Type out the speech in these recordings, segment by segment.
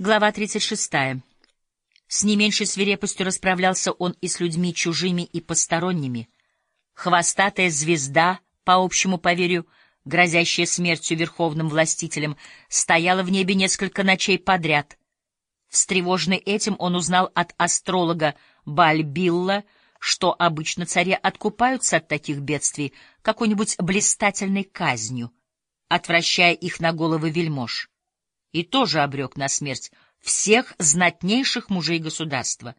Глава 36. С не меньшей свирепостью расправлялся он и с людьми чужими и посторонними. Хвостатая звезда, по общему поверью, грозящая смертью верховным властителям, стояла в небе несколько ночей подряд. Встревоженный этим, он узнал от астролога Бальбилла, что обычно цари откупаются от таких бедствий какой-нибудь блистательной казнью, отвращая их на головы вельмож и тоже обрек на смерть всех знатнейших мужей государства.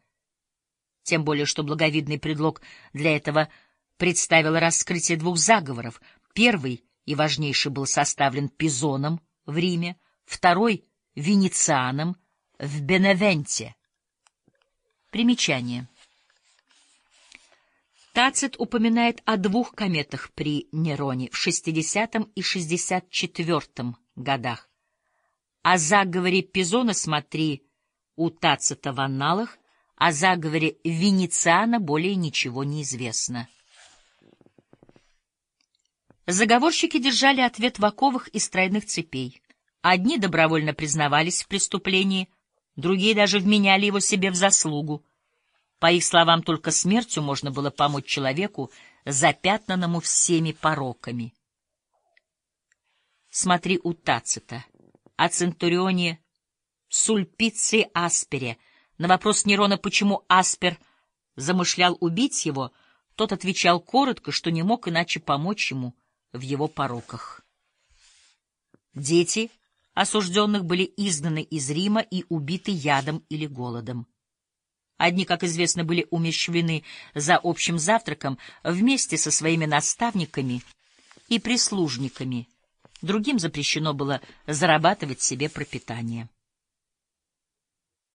Тем более, что благовидный предлог для этого представил раскрытие двух заговоров. Первый и важнейший был составлен Пизоном в Риме, второй — Венецианом в Беневенте. Примечание. Тацит упоминает о двух кометах при Нероне в 60 и 64 годах. О заговоре Пизона смотри у Тацита в анналах, о заговоре Венециана более ничего не известно. Заговорщики держали ответ в оковах из цепей. Одни добровольно признавались в преступлении, другие даже вменяли его себе в заслугу. По их словам, только смертью можно было помочь человеку, запятнанному всеми пороками. Смотри у Тацита о Центурионе Сульпиции Аспере. На вопрос Нерона, почему Аспер замышлял убить его, тот отвечал коротко, что не мог иначе помочь ему в его пороках. Дети осужденных были изгнаны из Рима и убиты ядом или голодом. Одни, как известно, были умещены за общим завтраком вместе со своими наставниками и прислужниками — Другим запрещено было зарабатывать себе пропитание.